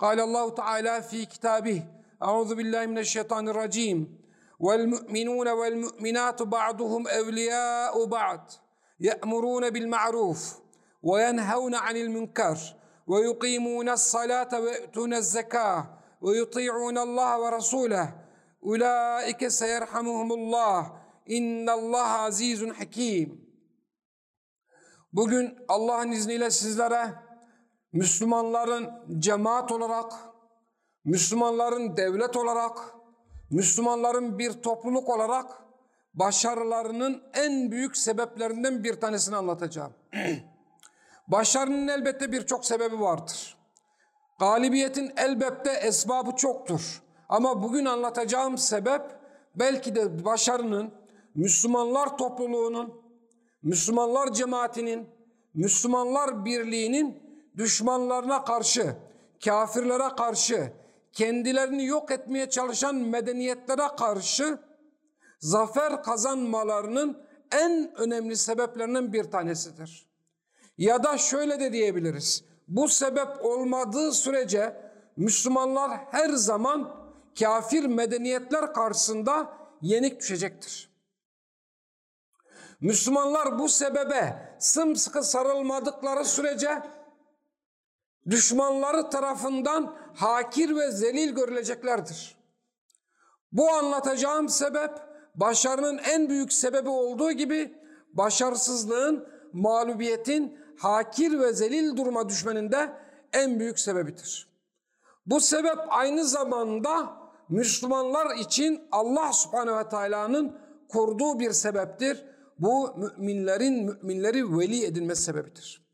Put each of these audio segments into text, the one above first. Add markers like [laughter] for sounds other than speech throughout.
قال الله تعالى في كتابه أعوذ بالله من الشيطان الرجيم والمؤمنون والمؤمنات بعضهم أولياء بعض يأمرون بالمعروف وينهون عن المنكر ويقيمون الصلاة ويؤتون الزكاة ويطيعون الله ورسوله أولئك سيرحمهم الله إن الله عزيز حكيم Bugün Allah'ın izniyle sizlere Müslümanların cemaat olarak, Müslümanların devlet olarak, Müslümanların bir topluluk olarak başarılarının en büyük sebeplerinden bir tanesini anlatacağım. [clears throat] Başarının elbette birçok sebebi vardır. Galibiyetin elbette esbabı çoktur. Ama bugün anlatacağım sebep belki de başarının Müslümanlar topluluğunun, Müslümanlar cemaatinin, Müslümanlar birliğinin düşmanlarına karşı, kafirlere karşı, kendilerini yok etmeye çalışan medeniyetlere karşı zafer kazanmalarının en önemli sebeplerinden bir tanesidir. Ya da şöyle de diyebiliriz. Bu sebep olmadığı sürece Müslümanlar her zaman kafir medeniyetler karşısında yenik düşecektir. Müslümanlar bu sebebe sımsıkı sarılmadıkları sürece düşmanları tarafından hakir ve zelil görüleceklerdir. Bu anlatacağım sebep başarının en büyük sebebi olduğu gibi başarısızlığın, mağlubiyetin, hakir ve zelil duruma düşmenin de en büyük sebebidir. Bu sebep aynı zamanda Müslümanlar için Allah subhanehu ve teala'nın kurduğu bir sebeptir. Bu müminlerin müminleri veli edilmesi sebebidir.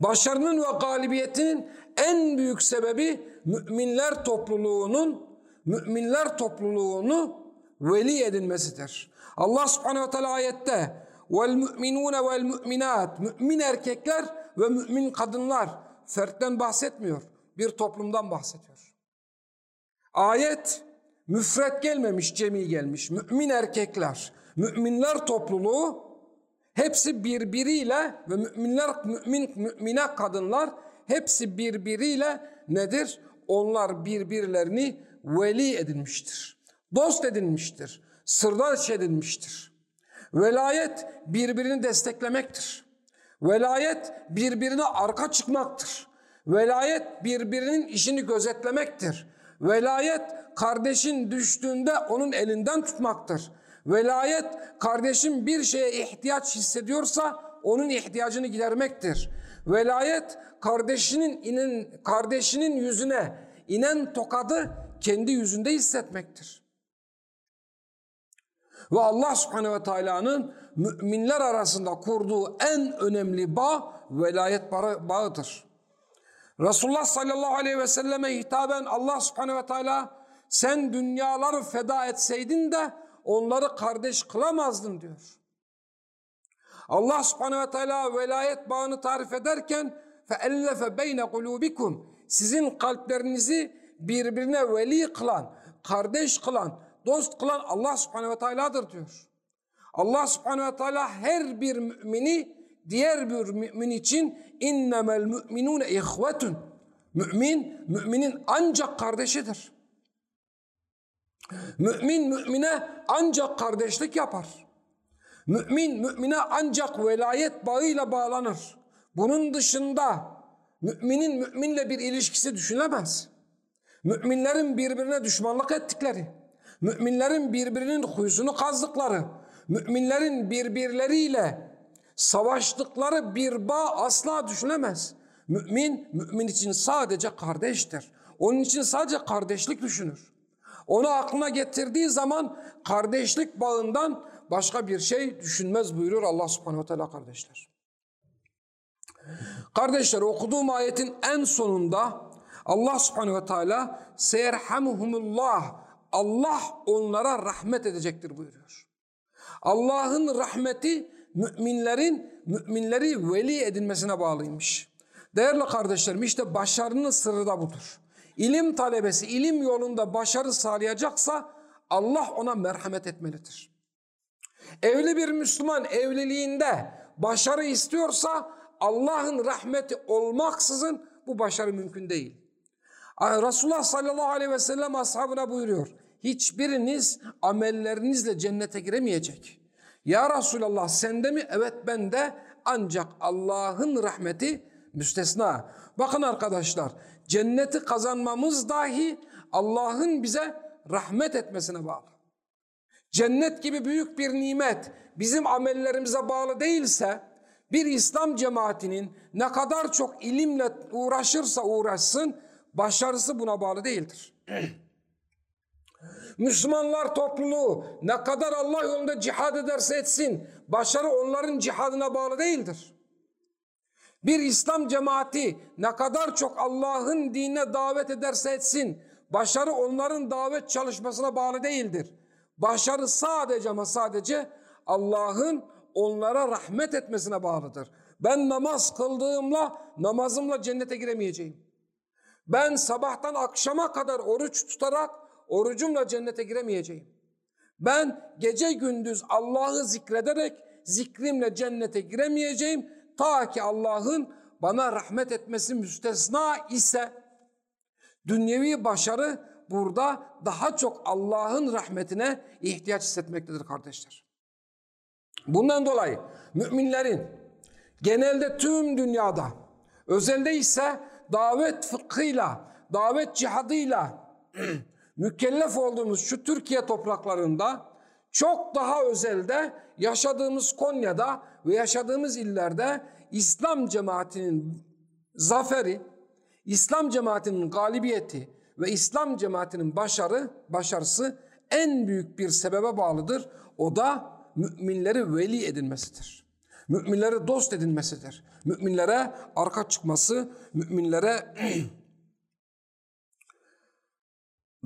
Başarının ve galibiyetinin en büyük sebebi müminler topluluğunun müminler topluluğunu veli edinmesidir. Allah subhanehu ve teala ayette vel müminune vel müminat mümin erkekler ve mümin kadınlar fertten bahsetmiyor. Bir toplumdan bahsediyor. Ayet müfret gelmemiş, cemi gelmiş. Mümin erkekler, müminler topluluğu hepsi birbiriyle ve müminler, mümin, mümine kadınlar hepsi birbiriyle nedir? Onlar birbirlerini veli edinmiştir. Dost edinmiştir. Sırdaş edinmiştir. Velayet birbirini desteklemektir. Velayet birbirine arka çıkmaktır. Velayet birbirinin işini gözetlemektir. Velayet kardeşin düştüğünde onun elinden tutmaktır. Velayet kardeşin bir şeye ihtiyaç hissediyorsa onun ihtiyacını gidermektir. Velayet kardeşinin inen kardeşinin yüzüne inen tokadı kendi yüzünde hissetmektir. Ve Allah subhanehu ve teala'nın müminler arasında kurduğu en önemli bağ velayet bağıdır. Resulullah sallallahu aleyhi ve selleme hitaben Allah subhanehu ve teala sen dünyaları feda etseydin de onları kardeş kılamazdın diyor. Allah subhanehu ve teala velayet bağını tarif ederken فَاَلَّفَ بَيْنَ قُلُوبِكُمْ Sizin kalplerinizi birbirine veli kılan, kardeş kılan, dost kılan Allah subhanehu ve teala'dır diyor. Allah subhanehu ve teala her bir mümini diğer bir mümin için innemel müminune ihvetun. Mümin, müminin ancak kardeşidir. Mümin, mümine ancak kardeşlik yapar. Mümin, mümine ancak velayet bağıyla bağlanır. Bunun dışında müminin müminle bir ilişkisi düşünemez. Müminlerin birbirine düşmanlık ettikleri, müminlerin birbirinin huyusunu kazdıkları, müminlerin birbirleriyle savaştıkları bir bağ asla düşünemez. Mümin, mümin için sadece kardeştir. Onun için sadece kardeşlik düşünür. Onu aklına getirdiği zaman kardeşlik bağından başka bir şey düşünmez buyuruyor Allah subhanehu ve teala kardeşler. Kardeşler okuduğum ayetin en sonunda Allah subhanehu ve teala seyerhamuhumullah Allah onlara rahmet edecektir buyuruyor. Allah'ın rahmeti müminlerin müminleri veli edinmesine bağlıymış. Değerli kardeşlerim işte başarının sırrı da budur. İlim talebesi ilim yolunda başarı sağlayacaksa Allah ona merhamet etmelidir. Evli bir Müslüman evliliğinde başarı istiyorsa Allah'ın rahmeti olmaksızın bu başarı mümkün değil. Resulullah sallallahu aleyhi ve sellem ashabına buyuruyor. Hiçbiriniz amellerinizle cennete giremeyecek. Ya Resulallah sende mi? Evet bende. Ancak Allah'ın rahmeti müstesna. Bakın arkadaşlar cenneti kazanmamız dahi Allah'ın bize rahmet etmesine bağlı. Cennet gibi büyük bir nimet bizim amellerimize bağlı değilse bir İslam cemaatinin ne kadar çok ilimle uğraşırsa uğraşsın başarısı buna bağlı değildir. [clears throat] Müslümanlar topluluğu ne kadar Allah yolunda cihad ederse etsin başarı onların cihadına bağlı değildir. Bir İslam cemaati ne kadar çok Allah'ın dinine davet ederse etsin başarı onların davet çalışmasına bağlı değildir. Başarı sadece ama sadece Allah'ın onlara rahmet etmesine bağlıdır. Ben namaz kıldığımla namazımla cennete giremeyeceğim. Ben sabahtan akşama kadar oruç tutarak orucumla cennete giremeyeceğim. Ben gece gündüz Allah'ı zikrederek zikrimle cennete giremeyeceğim. Ta ki Allah'ın bana rahmet etmesi müstesna ise dünyevi başarı burada daha çok Allah'ın rahmetine ihtiyaç hissetmektedir kardeşler. Bundan dolayı müminlerin genelde tüm dünyada özelde ise davet fıkhıyla, davet cihadıyla [clears throat] mükellef olduğumuz şu Türkiye topraklarında çok daha özelde yaşadığımız Konya'da ve yaşadığımız illerde İslam cemaatinin zaferi, İslam cemaatinin galibiyeti ve İslam cemaatinin başarı, başarısı en büyük bir sebebe bağlıdır. O da müminleri veli edinmesidir. Müminleri dost edinmesidir. Müminlere arka çıkması, müminlere [clears throat]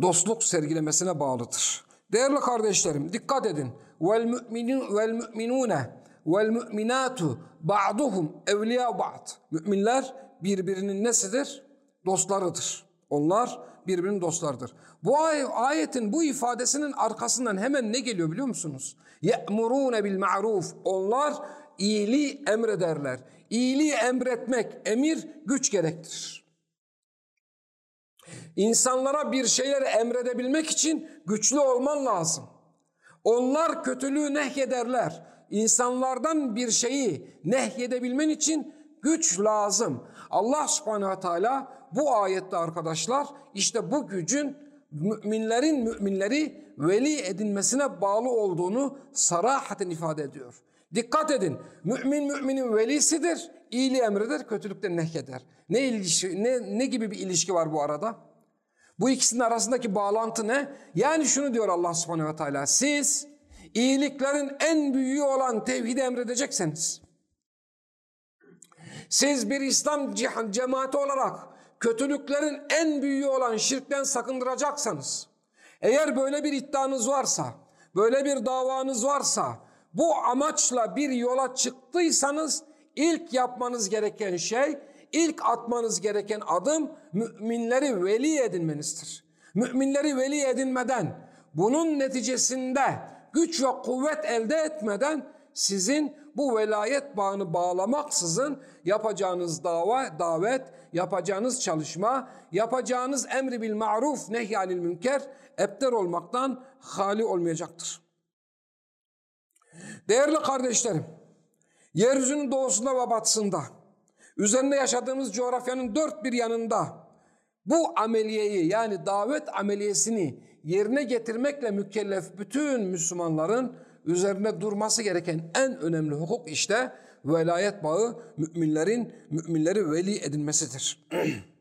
dostluk sergilemesine bağlıdır. Değerli kardeşlerim dikkat edin. Vel müminun vel müminune vel müminatu ba'duhum evliya ba'd. Müminler birbirinin nesidir? Dostlarıdır. Onlar birbirinin dostlarıdır. Bu ay ayetin bu ifadesinin arkasından hemen ne geliyor biliyor musunuz? Ye'murune bil ma'ruf. Onlar iyiliği emrederler. İyiliği emretmek, emir güç gerektirir. İnsanlara bir şeyleri emredebilmek için güçlü olman lazım. Onlar kötülüğü nehyederler. İnsanlardan bir şeyi nehyedebilmen için güç lazım. Allah subhanehu teala bu ayette arkadaşlar işte bu gücün müminlerin müminleri veli edinmesine bağlı olduğunu sarahaten ifade ediyor. Dikkat edin. Mümin müminin velisidir. İyiliği emreder, kötülükten nehyeder. Ne ilişki ne ne gibi bir ilişki var bu arada? Bu ikisinin arasındaki bağlantı ne? Yani şunu diyor Allah Subhanahu ve Teala. Siz iyiliklerin en büyüğü olan tevhidi emredecekseniz siz bir İslam cemaati olarak kötülüklerin en büyüğü olan şirkten sakındıracaksanız, eğer böyle bir iddianız varsa, böyle bir davanız varsa, bu amaçla bir yola çıktıysanız ilk yapmanız gereken şey ilk atmanız gereken adım müminleri veli edinmenizdir. Müminleri veli edinmeden, bunun neticesinde güç ve kuvvet elde etmeden sizin bu velayet bağını bağlamaksızın yapacağınız dava, davet, yapacağınız çalışma, yapacağınız emri bil maruf nehyanil münker ebter olmaktan hali olmayacaktır. Değerli kardeşlerim, yeryüzünün doğusunda ve batısında, üzerinde yaşadığımız coğrafyanın dört bir yanında bu ameliyeyi yani davet ameliyesini yerine getirmekle mükellef bütün Müslümanların üzerinde durması gereken en önemli hukuk işte velayet bağı müminlerin müminleri veli edinmesidir. [clears throat]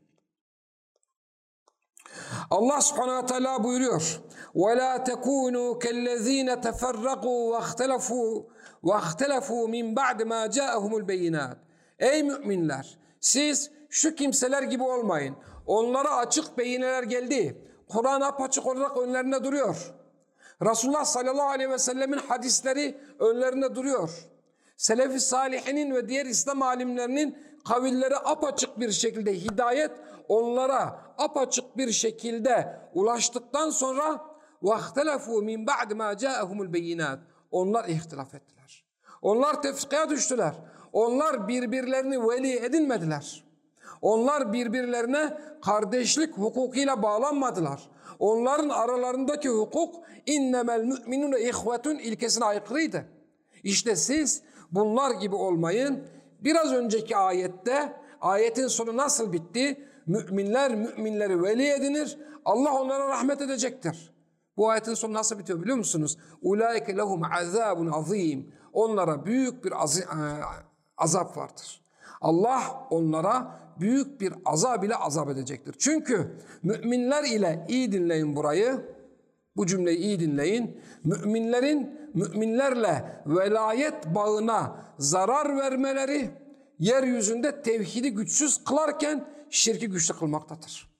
Allah subhanahu ve teala buyuruyor. وَلَا تَكُونُوا كَالَّذ۪ينَ تَفَرَّقُوا وَاخْتَلَفُوا وَاخْتَلَفُوا مِنْ بَعْدِ مَا جَاءَهُمُ الْبَيِّنَاتِ Ey müminler! Siz şu kimseler gibi olmayın. Onlara açık beyineler geldi. Kur'an apaçık olarak önlerine duruyor. Resulullah sallallahu aleyhi ve sellemin hadisleri önlerine duruyor. Selefi salihinin ve diğer İslam alimlerinin kavilleri apaçık bir şekilde hidayet onlara apaçık bir şekilde ulaştıktan sonra vahtelafu min ba'd ma ca'ahumul beyinat. Onlar ihtilaf ettiler. Onlar tefrikaya düştüler. Onlar birbirlerini veli edinmediler. Onlar birbirlerine kardeşlik hukukuyla bağlanmadılar. Onların aralarındaki hukuk innemel müminune ihvetun ilkesine aykırıydı. İşte siz bunlar gibi olmayın. Biraz önceki ayette ayetin sonu nasıl bitti? Müminler müminleri veli edinir. Allah onlara rahmet edecektir. Bu ayetin sonu nasıl bitiyor biliyor musunuz? Ulaike lehum azabun azim. Onlara büyük bir azap vardır. Allah onlara büyük bir azab ile azap edecektir. Çünkü müminler ile iyi dinleyin burayı. Bu cümleyi iyi dinleyin. Müminlerin müminlerle velayet bağına zarar vermeleri yeryüzünde tevhidi güçsüz kılarken şirki güçlü kılmaktadır.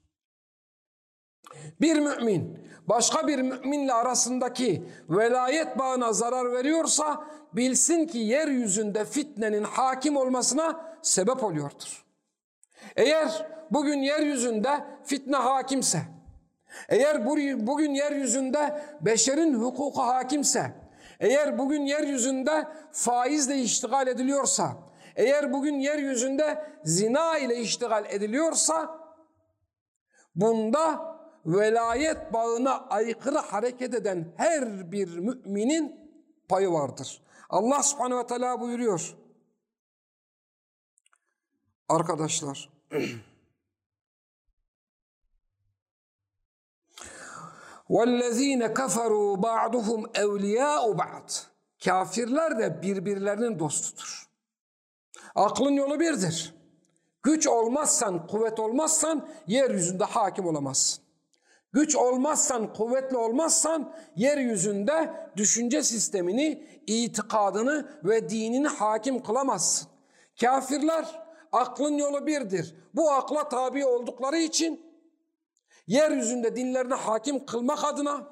Bir mümin başka bir müminle arasındaki velayet bağına zarar veriyorsa bilsin ki yeryüzünde fitnenin hakim olmasına sebep oluyordur. Eğer bugün yeryüzünde fitne hakimse, eğer bugün yeryüzünde beşerin hukuku hakimse, eğer bugün yeryüzünde faizle iştigal ediliyorsa, eğer bugün yeryüzünde zina ile iştigal ediliyorsa, bunda velayet bağına aykırı hareket eden her bir müminin payı vardır. Allah subhanehu ve teala buyuruyor. Arkadaşlar, وَالَّذ۪ينَ كَفَرُوا بَعْضُهُمْ اَوْلِيَاءُ بَعْضٍ Kafirler de birbirlerinin dostudur. Aklın yolu birdir. Güç olmazsan, kuvvet olmazsan yeryüzünde hakim olamazsın. Güç olmazsan, kuvvetli olmazsan yeryüzünde düşünce sistemini, itikadını ve dinini hakim kılamazsın. Kafirler aklın yolu birdir. Bu akla tabi oldukları için yeryüzünde dinlerini hakim kılmak adına,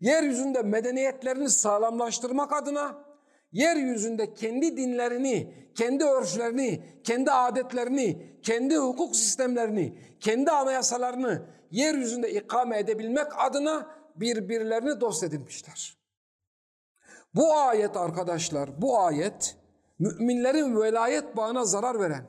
yeryüzünde medeniyetlerini sağlamlaştırmak adına, yeryüzünde kendi dinlerini, kendi örflerini, kendi adetlerini, kendi hukuk sistemlerini, kendi anayasalarını yeryüzünde ikame edebilmek adına birbirlerini dost edinmişler. Bu ayet arkadaşlar, bu ayet müminlerin velayet bağına zarar veren,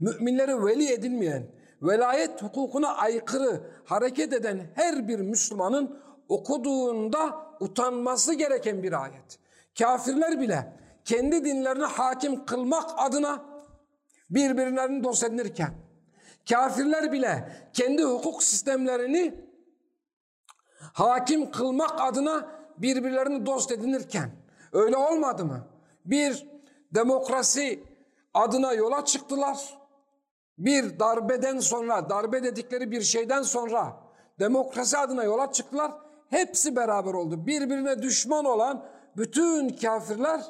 müminleri veli edilmeyen, velayet hukukuna aykırı hareket eden her bir Müslümanın okuduğunda utanması gereken bir ayet. Kafirler bile kendi dinlerini hakim kılmak adına birbirlerini dost edinirken, kafirler bile kendi hukuk sistemlerini hakim kılmak adına birbirlerini dost edinirken, öyle olmadı mı? Bir demokrasi adına yola çıktılar. Bir darbeden sonra, darbe dedikleri bir şeyden sonra demokrasi adına yola çıktılar. Hepsi beraber oldu. Birbirine düşman olan bütün kafirler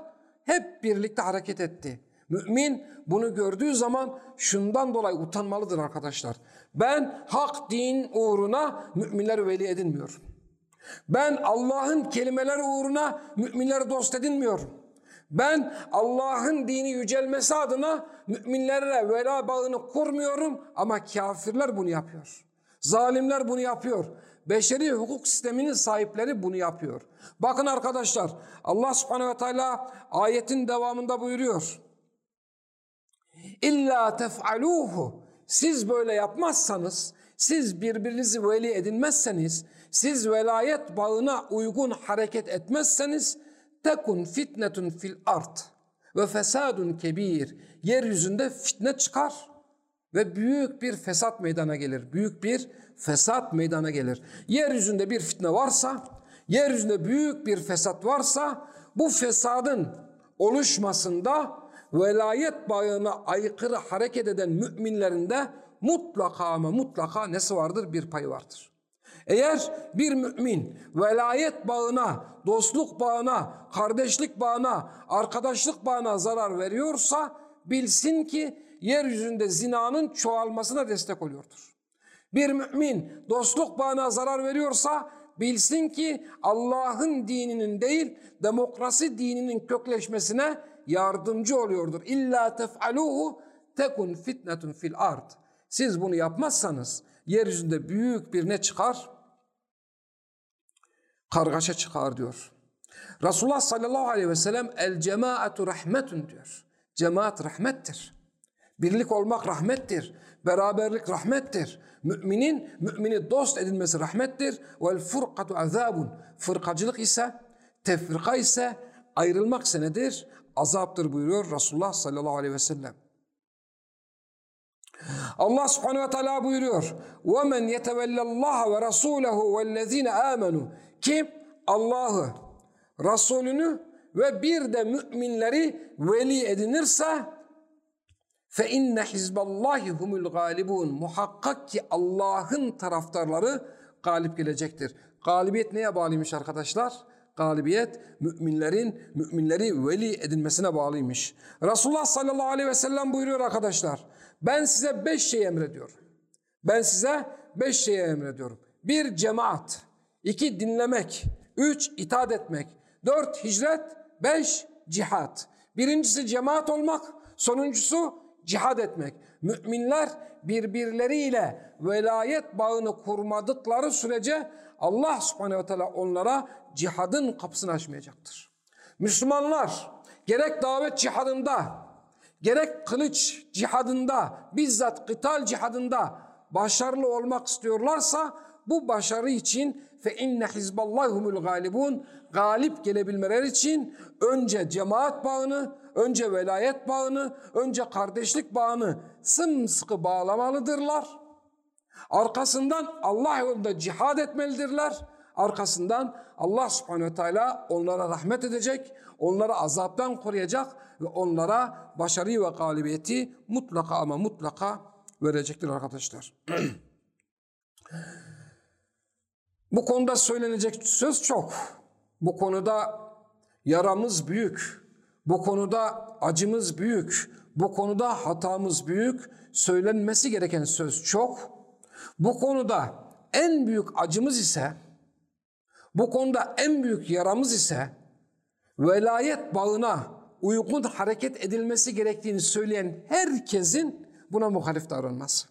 hep birlikte hareket etti. Mümin bunu gördüğü zaman şundan dolayı utanmalıdır arkadaşlar. Ben hak din uğruna müminleri veli edinmiyorum. Ben Allah'ın kelimeleri uğruna müminleri dost edinmiyorum. Ben Allah'ın dini yücelmesi adına müminlerle vela bağını kurmuyorum ama kafirler bunu yapıyor. Zalimler bunu yapıyor. Beşeri hukuk sisteminin sahipleri bunu yapıyor. Bakın arkadaşlar Allah subhanehu ve teala ayetin devamında buyuruyor. İlla tef'aluhu siz böyle yapmazsanız, siz birbirinizi veli edinmezseniz, siz velayet bağına uygun hareket etmezseniz tekun fitnetun fil art ve fesadun kebir. Yeryüzünde fitne çıkar ve büyük bir fesat meydana gelir. Büyük bir fesat meydana gelir. Yeryüzünde bir fitne varsa, yeryüzünde büyük bir fesat varsa bu fesadın oluşmasında velayet bağına aykırı hareket eden müminlerin de mutlaka ama mutlaka nesi vardır? Bir payı vardır. Eğer bir mümin velayet bağına, dostluk bağına, kardeşlik bağına, arkadaşlık bağına zarar veriyorsa bilsin ki yeryüzünde zinanın çoğalmasına destek oluyordur. Bir mümin dostluk bağına zarar veriyorsa bilsin ki Allah'ın dininin değil demokrasi dininin kökleşmesine yardımcı oluyordur. İlla tef'aluhu tekun fitnetun fil ard. Siz bunu yapmazsanız yeryüzünde büyük bir ne çıkar? Kargaşa çıkar diyor. Resulullah sallallahu aleyhi ve sellem el cemaatu rahmetun diyor. Cemaat rahmettir. Birlik olmak rahmettir. Beraberlik rahmettir. Müminin mümini dost edilmesi rahmettir. Vel furkatu azabun. Fırkacılık ise, tefrika ise, ayrılmak senedir, azaptır buyuruyor Resulullah sallallahu aleyhi ve sellem. Allah subhanehu ve teala buyuruyor. وَمَنْ يَتَوَلَّ اللّٰهَ وَرَسُولَهُ وَالَّذ۪ينَ آمَنُوا kim? Allah'ı, Resulünü ve bir de müminleri veli edinirse fe inne hizballahi humul galibun. Muhakkak ki Allah'ın taraftarları galip gelecektir. Galibiyet neye bağlıymış arkadaşlar? Galibiyet müminlerin müminleri veli edinmesine bağlıymış. Resulullah sallallahu aleyhi ve sellem buyuruyor arkadaşlar. Ben size beş şey emrediyorum. Ben size beş şeye emrediyorum. Bir cemaat iki dinlemek, üç itaat etmek, dört hicret, beş cihat. Birincisi cemaat olmak, sonuncusu cihad etmek. Müminler birbirleriyle velayet bağını kurmadıkları sürece Allah subhanehu ve teala onlara cihadın kapısını açmayacaktır. Müslümanlar gerek davet cihadında, gerek kılıç cihadında, bizzat kıtal cihadında başarılı olmak istiyorlarsa bu başarı için fe inne hizballahumul galibun galip gelebilmeleri için önce cemaat bağını, önce velayet bağını, önce kardeşlik bağını sımsıkı bağlamalıdırlar. Arkasından Allah yolunda cihad etmelidirler. Arkasından Allah subhanehu ve teala onlara rahmet edecek, onları azaptan koruyacak ve onlara başarıyı ve galibiyeti mutlaka ama mutlaka verecektir arkadaşlar. [clears throat] Bu konuda söylenecek söz çok. Bu konuda yaramız büyük. Bu konuda acımız büyük. Bu konuda hatamız büyük. Söylenmesi gereken söz çok. Bu konuda en büyük acımız ise, bu konuda en büyük yaramız ise velayet bağına uygun hareket edilmesi gerektiğini söyleyen herkesin buna muhalif davranması.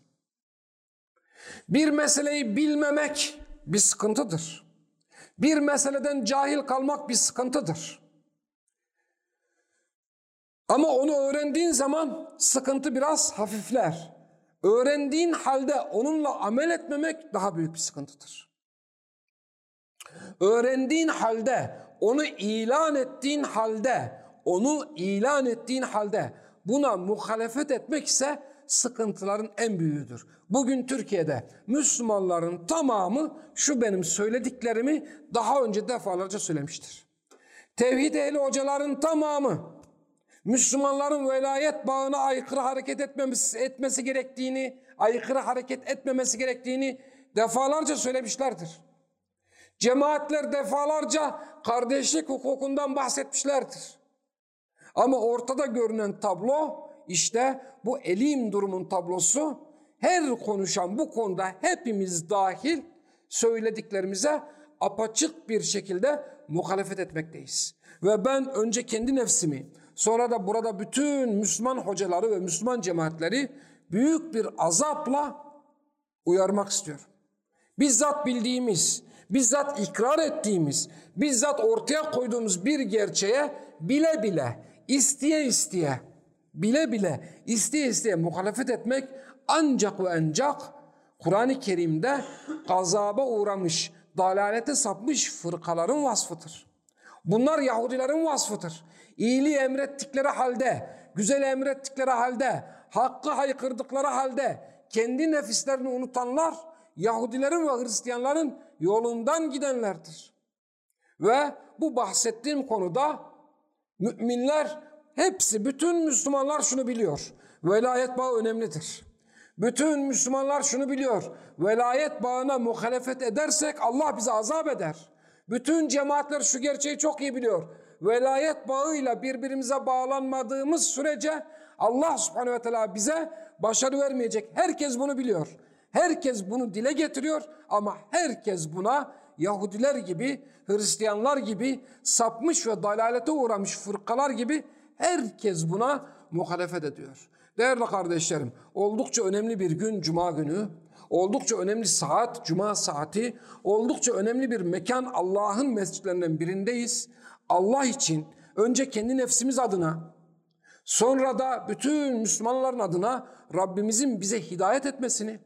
Bir meseleyi bilmemek bir sıkıntıdır. Bir meseleden cahil kalmak bir sıkıntıdır. Ama onu öğrendiğin zaman sıkıntı biraz hafifler. Öğrendiğin halde onunla amel etmemek daha büyük bir sıkıntıdır. Öğrendiğin halde, onu ilan ettiğin halde, onu ilan ettiğin halde buna muhalefet etmek ise sıkıntıların en büyüğüdür. Bugün Türkiye'de Müslümanların tamamı şu benim söylediklerimi daha önce defalarca söylemiştir. Tevhid ehli hocaların tamamı Müslümanların velayet bağına aykırı hareket etmemesi, etmesi gerektiğini, aykırı hareket etmemesi gerektiğini defalarca söylemişlerdir. Cemaatler defalarca kardeşlik hukukundan bahsetmişlerdir. Ama ortada görünen tablo işte bu elim durumun tablosu. Her konuşan bu konuda hepimiz dahil söylediklerimize apaçık bir şekilde muhalefet etmekteyiz. Ve ben önce kendi nefsimi sonra da burada bütün Müslüman hocaları ve Müslüman cemaatleri büyük bir azapla uyarmak istiyorum. Bizzat bildiğimiz, bizzat ikrar ettiğimiz, bizzat ortaya koyduğumuz bir gerçeğe bile bile, isteye isteye, bile bile, isteye isteye muhalefet etmek ancak ve ancak Kur'an-ı Kerim'de gazaba uğramış, dalalete sapmış fırkaların vasfıdır. Bunlar Yahudilerin vasfıdır. İyiliği emrettikleri halde, güzel emrettikleri halde, hakkı haykırdıkları halde kendi nefislerini unutanlar Yahudilerin ve Hristiyanların yolundan gidenlerdir. Ve bu bahsettiğim konuda müminler hepsi, bütün Müslümanlar şunu biliyor. Velayet bağı önemlidir. Bütün Müslümanlar şunu biliyor. Velayet bağına muhalefet edersek Allah bize azap eder. Bütün cemaatler şu gerçeği çok iyi biliyor. Velayet bağıyla birbirimize bağlanmadığımız sürece Allah subhanehu ve teala bize başarı vermeyecek. Herkes bunu biliyor. Herkes bunu dile getiriyor ama herkes buna Yahudiler gibi, Hristiyanlar gibi, sapmış ve dalalete uğramış fırkalar gibi herkes buna muhalefet ediyor. Değerli kardeşlerim, oldukça önemli bir gün Cuma günü, oldukça önemli saat Cuma saati, oldukça önemli bir mekan Allah'ın mescitlerinden birindeyiz. Allah için önce kendi nefsimiz adına, sonra da bütün Müslümanların adına Rabbimizin bize hidayet etmesini,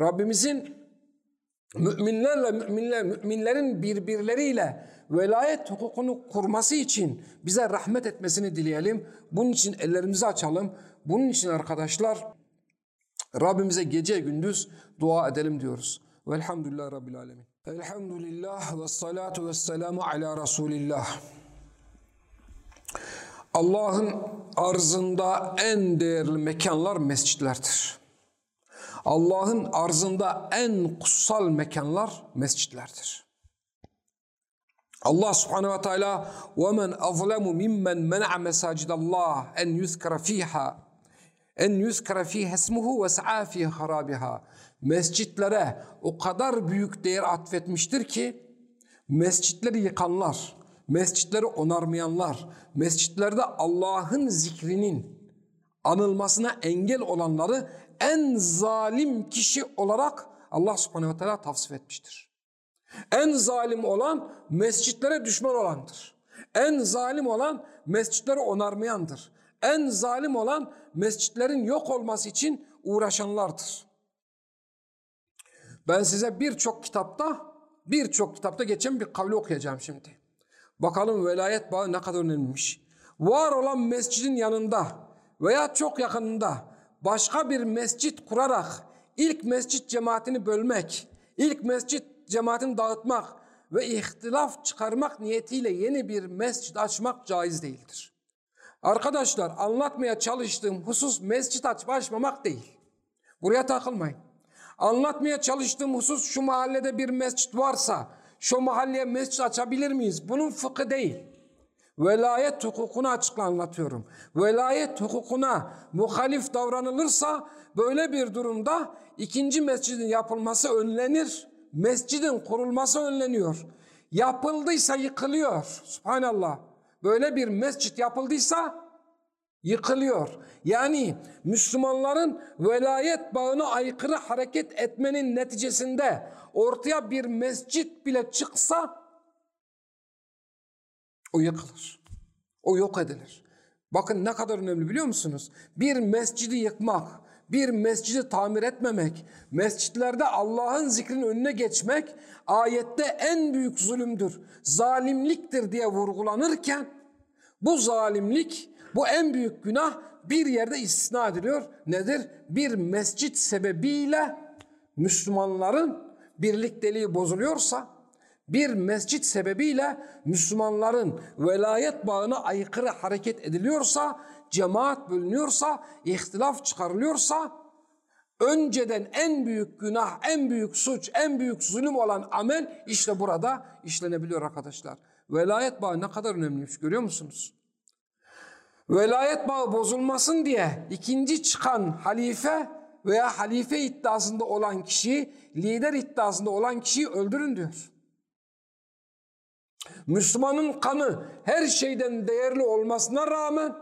Rabbimizin müminlerle müminler, müminlerin birbirleriyle velayet hukukunu kurması için bize rahmet etmesini dileyelim. Bunun için ellerimizi açalım. Bunun için arkadaşlar Rabbimize gece gündüz dua edelim diyoruz. Velhamdülillah Rabbil Alemin. Elhamdülillah ve salatu ve selamu ala Resulillah. Allah'ın arzında en değerli mekanlar mescitlerdir. Allah'ın arzında en kutsal mekanlar mescitlerdir. Allah subhanehu ve teala وَمَنْ أَظْلَمُ مِمَّنْ مَنَعَ مَسَاجِدَ اللّٰهِ اَنْ يُذْكَرَ ف۪يهَا en yuzkara fi hesmuhu ve sa'a fi harabiha. Mescitlere o kadar büyük değer atfetmiştir ki mescitleri yıkanlar, mescitleri onarmayanlar, mescitlerde Allah'ın zikrinin anılmasına engel olanları en zalim kişi olarak Allah subhanehu ve teala tavsif etmiştir. En zalim olan mescitlere düşman olandır. En zalim olan mescitleri onarmayandır. En zalim olan mescitlerin yok olması için uğraşanlardır. Ben size birçok kitapta, birçok kitapta geçen bir kavli okuyacağım şimdi. Bakalım velayet bağı ne kadar önemliymiş. Var olan mescidin yanında veya çok yakınında başka bir mescit kurarak ilk mescit cemaatini bölmek, ilk mescit cemaatini dağıtmak ve ihtilaf çıkarmak niyetiyle yeni bir mescit açmak caiz değildir. Arkadaşlar anlatmaya çalıştığım husus mescit açıp açmamak değil. Buraya takılmayın. Anlatmaya çalıştığım husus şu mahallede bir mescit varsa şu mahalleye mescit açabilir miyiz? Bunun fıkı değil. Velayet hukukunu açıkla anlatıyorum. Velayet hukukuna muhalif davranılırsa böyle bir durumda ikinci mescidin yapılması önlenir. Mescidin kurulması önleniyor. Yapıldıysa yıkılıyor. Subhanallah. Böyle bir mescit yapıldıysa yıkılıyor. Yani Müslümanların velayet bağına aykırı hareket etmenin neticesinde ortaya bir mescit bile çıksa o yıkılır. O yok edilir. Bakın ne kadar önemli biliyor musunuz? Bir mescidi yıkmak, bir mescidi tamir etmemek, mescitlerde Allah'ın zikrinin önüne geçmek ayette en büyük zulümdür, zalimliktir diye vurgulanırken bu zalimlik, bu en büyük günah bir yerde istisna ediliyor. Nedir? Bir mescit sebebiyle Müslümanların birlikteliği bozuluyorsa, bir mescit sebebiyle Müslümanların velayet bağına aykırı hareket ediliyorsa, cemaat bölünüyorsa, ihtilaf çıkarılıyorsa, önceden en büyük günah, en büyük suç, en büyük zulüm olan amel işte burada işlenebiliyor arkadaşlar. Velayet bağı ne kadar önemliymiş görüyor musunuz? Velayet bağı bozulmasın diye ikinci çıkan halife veya halife iddiasında olan kişiyi, lider iddiasında olan kişiyi öldürün diyor. Müslümanın kanı her şeyden değerli olmasına rağmen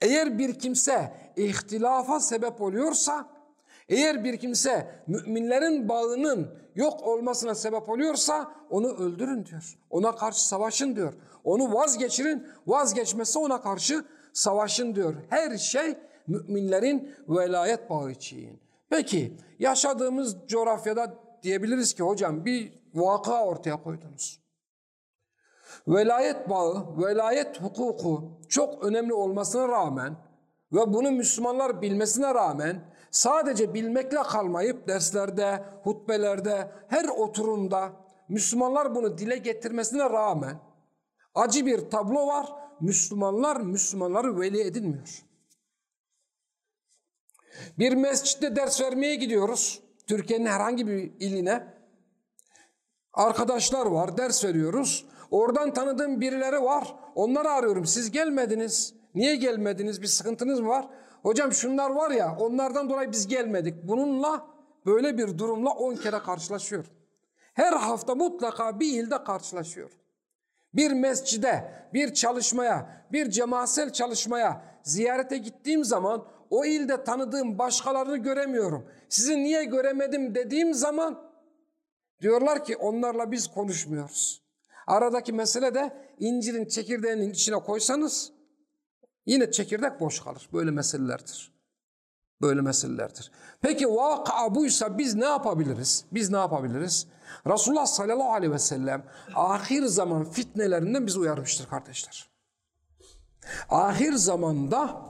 eğer bir kimse ihtilafa sebep oluyorsa, eğer bir kimse müminlerin bağının yok olmasına sebep oluyorsa onu öldürün diyor. Ona karşı savaşın diyor. Onu vazgeçirin, vazgeçmesi ona karşı savaşın diyor. Her şey müminlerin velayet bağı için. Peki yaşadığımız coğrafyada diyebiliriz ki hocam bir vaka ortaya koydunuz. Velayet bağı, velayet hukuku çok önemli olmasına rağmen ve bunu Müslümanlar bilmesine rağmen sadece bilmekle kalmayıp derslerde, hutbelerde, her oturumda Müslümanlar bunu dile getirmesine rağmen acı bir tablo var. Müslümanlar Müslümanları veli edinmiyor. Bir mescitte ders vermeye gidiyoruz. Türkiye'nin herhangi bir iline. Arkadaşlar var, ders veriyoruz. Oradan tanıdığım birileri var. Onları arıyorum. Siz gelmediniz. Niye gelmediniz? Bir sıkıntınız mı var? Hocam şunlar var ya onlardan dolayı biz gelmedik. Bununla böyle bir durumla on kere karşılaşıyor. Her hafta mutlaka bir ilde karşılaşıyor. Bir mescide, bir çalışmaya, bir cemaatsel çalışmaya ziyarete gittiğim zaman o ilde tanıdığım başkalarını göremiyorum. Sizi niye göremedim dediğim zaman diyorlar ki onlarla biz konuşmuyoruz. Aradaki mesele de incirin çekirdeğinin içine koysanız yine çekirdek boş kalır. Böyle meselelerdir. Böyle meselelerdir. Peki vaka buysa biz ne yapabiliriz? Biz ne yapabiliriz? Resulullah sallallahu aleyhi ve sellem ahir zaman fitnelerinden bizi uyarmıştır kardeşler. Ahir zamanda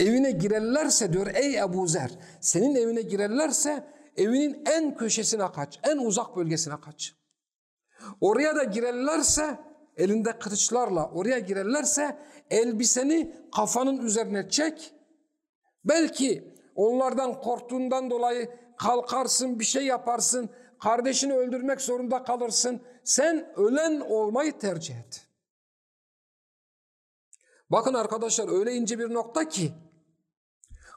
evine girerlerse diyor ey Ebu Zer senin evine girerlerse evinin en köşesine kaç, en uzak bölgesine kaç. Oraya da girerlerse elinde kılıçlarla oraya girerlerse elbiseni kafanın üzerine çek. Belki onlardan korktuğundan dolayı kalkarsın bir şey yaparsın. Kardeşini öldürmek zorunda kalırsın. Sen ölen olmayı tercih et. Bakın arkadaşlar öyle ince bir nokta ki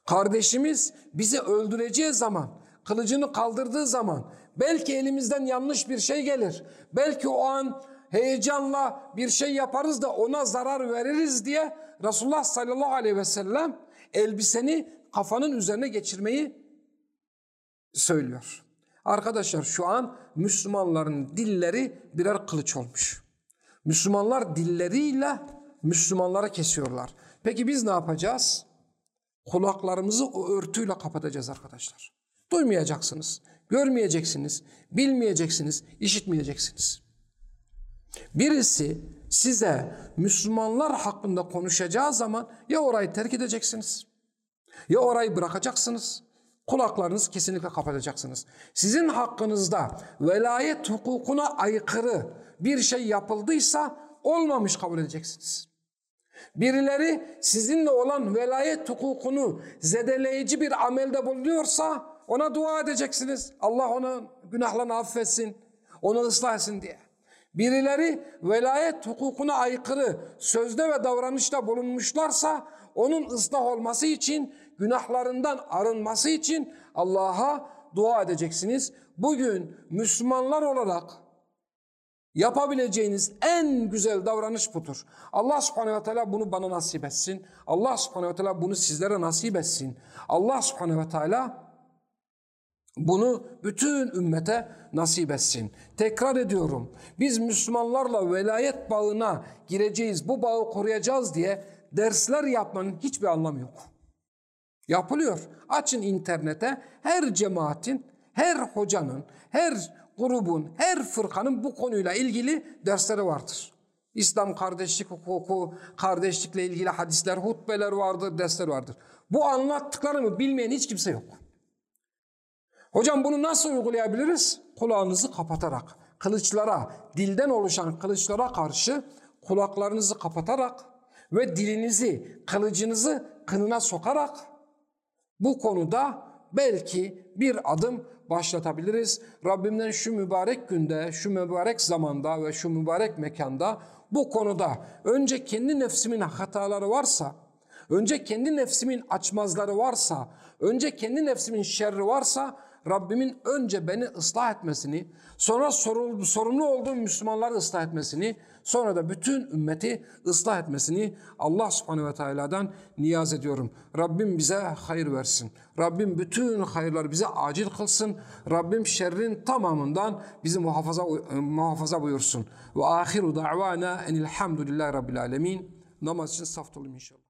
kardeşimiz bizi öldüreceği zaman, kılıcını kaldırdığı zaman belki elimizden yanlış bir şey gelir. Belki o an heyecanla bir şey yaparız da ona zarar veririz diye Resulullah sallallahu aleyhi ve sellem elbiseni kafanın üzerine geçirmeyi söylüyor. Arkadaşlar şu an Müslümanların dilleri birer kılıç olmuş. Müslümanlar dilleriyle Müslümanları kesiyorlar. Peki biz ne yapacağız? Kulaklarımızı o örtüyle kapatacağız arkadaşlar. Duymayacaksınız, görmeyeceksiniz, bilmeyeceksiniz, işitmeyeceksiniz. Birisi size Müslümanlar hakkında konuşacağı zaman ya orayı terk edeceksiniz ya orayı bırakacaksınız. Kulaklarınızı kesinlikle kapatacaksınız. Sizin hakkınızda velayet hukukuna aykırı bir şey yapıldıysa olmamış kabul edeceksiniz. Birileri sizinle olan velayet hukukunu zedeleyici bir amelde bulunuyorsa ona dua edeceksiniz. Allah ona günahlarını affetsin, onu ıslah etsin diye. Birileri velayet hukukuna aykırı sözde ve davranışta bulunmuşlarsa onun ıslah olması için, günahlarından arınması için Allah'a dua edeceksiniz. Bugün Müslümanlar olarak yapabileceğiniz en güzel davranış budur. Allah subhanehu ve teala bunu bana nasip etsin. Allah subhanehu ve teala bunu sizlere nasip etsin. Allah subhanehu ve teala bunu bütün ümmete nasip etsin. Tekrar ediyorum. Biz Müslümanlarla velayet bağına gireceğiz, bu bağı koruyacağız diye dersler yapmanın hiçbir anlamı yok. Yapılıyor. Açın internete her cemaatin, her hocanın, her grubun, her fırkanın bu konuyla ilgili dersleri vardır. İslam kardeşlik hukuku, kardeşlikle ilgili hadisler, hutbeler vardır, dersler vardır. Bu anlattıklarımı bilmeyen hiç kimse yok. Hocam bunu nasıl uygulayabiliriz? Kulağınızı kapatarak, kılıçlara, dilden oluşan kılıçlara karşı kulaklarınızı kapatarak ve dilinizi, kılıcınızı kınına sokarak bu konuda belki bir adım başlatabiliriz. Rabbimden şu mübarek günde, şu mübarek zamanda ve şu mübarek mekanda bu konuda önce kendi nefsimin hataları varsa, önce kendi nefsimin açmazları varsa, önce kendi nefsimin şerri varsa Rabbimin önce beni ıslah etmesini, sonra sorumlu, sorumlu olduğum Müslümanları ıslah etmesini, sonra da bütün ümmeti ıslah etmesini Allah subhanehu ve teala'dan niyaz ediyorum. Rabbim bize hayır versin. Rabbim bütün hayırları bize acil kılsın. Rabbim şerrin tamamından bizi muhafaza muhafaza buyursun. Ve ahiru da'vana enilhamdülillahi rabbil alemin. Namaz için saf tutalım inşallah.